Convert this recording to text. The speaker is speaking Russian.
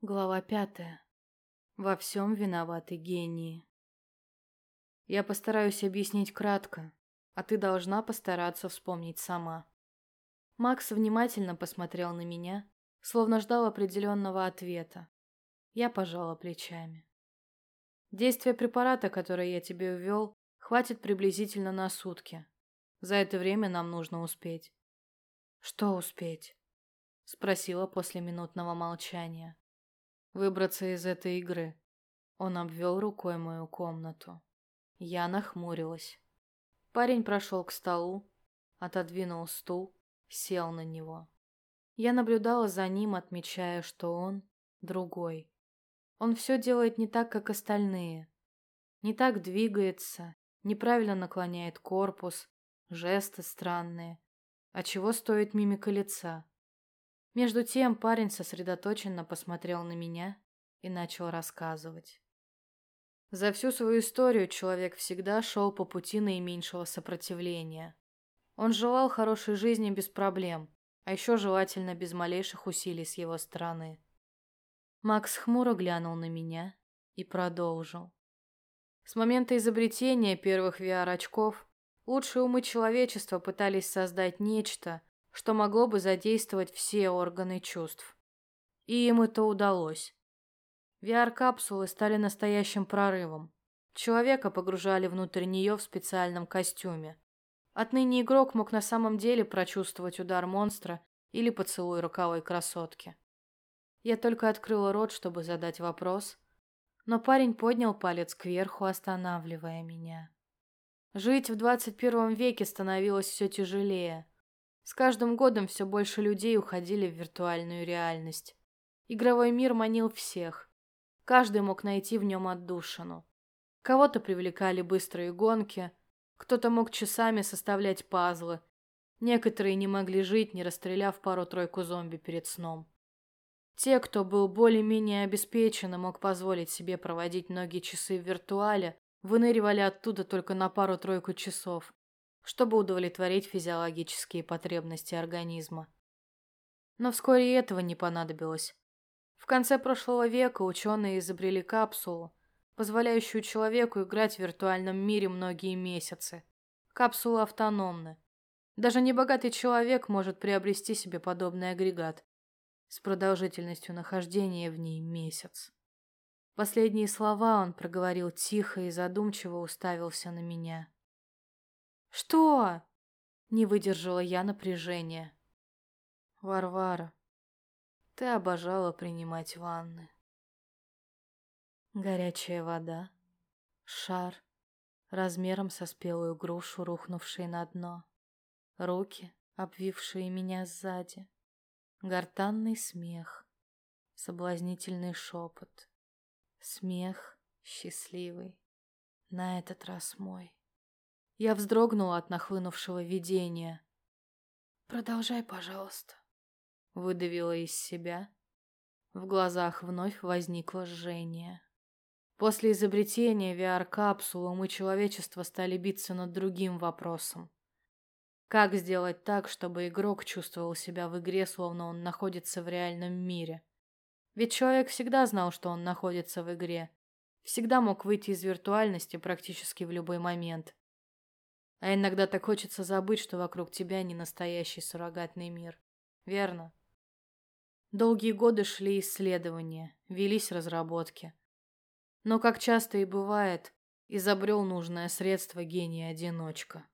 Глава пятая. Во всем виноваты гении. Я постараюсь объяснить кратко, а ты должна постараться вспомнить сама. Макс внимательно посмотрел на меня, словно ждал определенного ответа. Я пожала плечами. Действие препарата, который я тебе ввел, хватит приблизительно на сутки. За это время нам нужно успеть. Что успеть? Спросила после минутного молчания выбраться из этой игры. Он обвел рукой мою комнату. Я нахмурилась. Парень прошел к столу, отодвинул стул, сел на него. Я наблюдала за ним, отмечая, что он другой. Он все делает не так, как остальные. Не так двигается, неправильно наклоняет корпус, жесты странные. А чего стоит мимика лица? Между тем парень сосредоточенно посмотрел на меня и начал рассказывать. За всю свою историю человек всегда шел по пути наименьшего сопротивления. Он желал хорошей жизни без проблем, а еще желательно без малейших усилий с его стороны. Макс хмуро глянул на меня и продолжил. С момента изобретения первых VR-очков лучшие умы человечества пытались создать нечто, что могло бы задействовать все органы чувств. И им это удалось. VR-капсулы стали настоящим прорывом. Человека погружали внутрь нее в специальном костюме. Отныне игрок мог на самом деле прочувствовать удар монстра или поцелуй роковой красотки. Я только открыла рот, чтобы задать вопрос, но парень поднял палец кверху, останавливая меня. Жить в 21 веке становилось все тяжелее. С каждым годом все больше людей уходили в виртуальную реальность. Игровой мир манил всех. Каждый мог найти в нем отдушину. Кого-то привлекали быстрые гонки, кто-то мог часами составлять пазлы. Некоторые не могли жить, не расстреляв пару-тройку зомби перед сном. Те, кто был более-менее обеспечен и мог позволить себе проводить многие часы в виртуале, выныривали оттуда только на пару-тройку часов чтобы удовлетворить физиологические потребности организма. Но вскоре и этого не понадобилось. В конце прошлого века ученые изобрели капсулу, позволяющую человеку играть в виртуальном мире многие месяцы. Капсулы автономны. Даже небогатый человек может приобрести себе подобный агрегат с продолжительностью нахождения в ней месяц. Последние слова он проговорил тихо и задумчиво уставился на меня. «Что?» — не выдержала я напряжения. «Варвара, ты обожала принимать ванны. Горячая вода, шар, размером со спелую грушу, рухнувший на дно, руки, обвившие меня сзади, гортанный смех, соблазнительный шепот, смех счастливый, на этот раз мой. Я вздрогнула от нахлынувшего видения. «Продолжай, пожалуйста», — выдавила из себя. В глазах вновь возникло жжение. После изобретения VR-капсулы мы человечество стали биться над другим вопросом. Как сделать так, чтобы игрок чувствовал себя в игре, словно он находится в реальном мире? Ведь человек всегда знал, что он находится в игре. Всегда мог выйти из виртуальности практически в любой момент. А иногда так хочется забыть, что вокруг тебя не настоящий суррогатный мир. Верно? Долгие годы шли исследования, велись разработки. Но, как часто и бывает, изобрел нужное средство гений-одиночка.